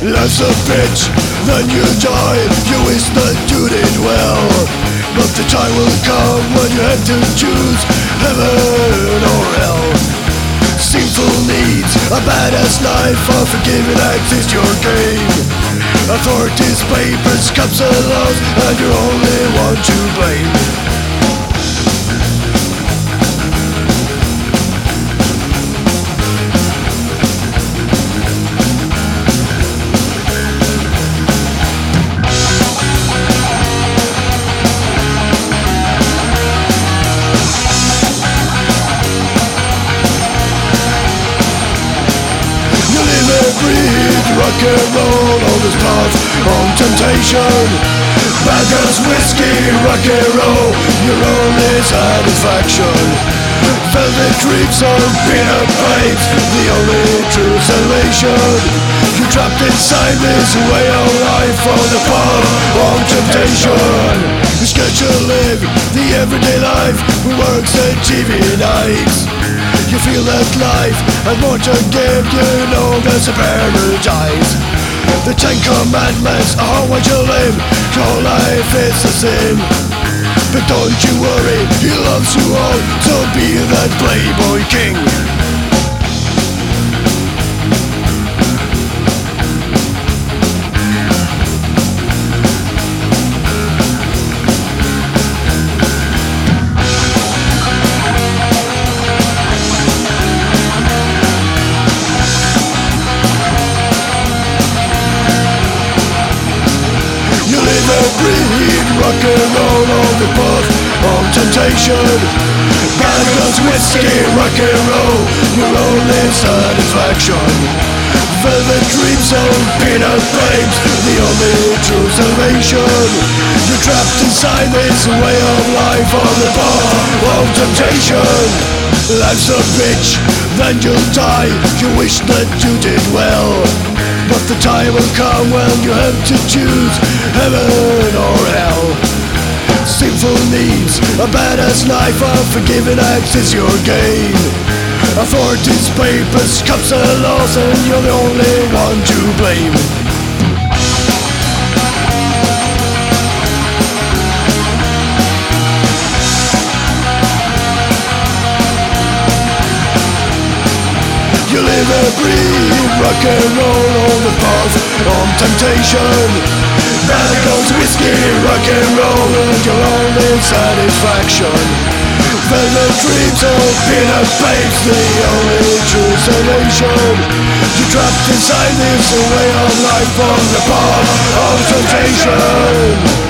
Life's a bitch, then you die. You wish that you did well. But the time will come when you have to choose Heaven or hell. Sinful needs, a badass life Unforgiving acts is your game Authorities, papers, cups and laws And you're only one to blame rock and roll on this path on temptation. Bad whiskey, rock and roll Your only satisfaction. Velvet creeps on peanut pipes The only true salvation. You're trapped inside this way of life On the path of temptation. Scared to live the everyday life We work and TV nights you feel that life more to give You know there's a paradise. The Ten Commandments are what you live. Your life is a sin. But don't you worry, he loves you all So be that playboy king Rock and roll on the path of temptation. Bad guns, whiskey, rock and roll Your only satisfaction. Velvet dreams and peanut flames The only true salvation. You're trapped inside this way of life On the path of temptation. Life's a bitch, then you'll die. You wish that you did well but the time will come when you have to choose heaven or hell. Sinful needs, a badass life, unforgiving acts is your gain. Authorities, papers, cups and laws, and you're the only one to blame. Rock and roll on the path of temptation. Bad guns, whiskey, rock and roll, and your only satisfaction. Velvet dreams of peanut babes, the only true salvation. You're trapped inside this way of life on the path of temptation.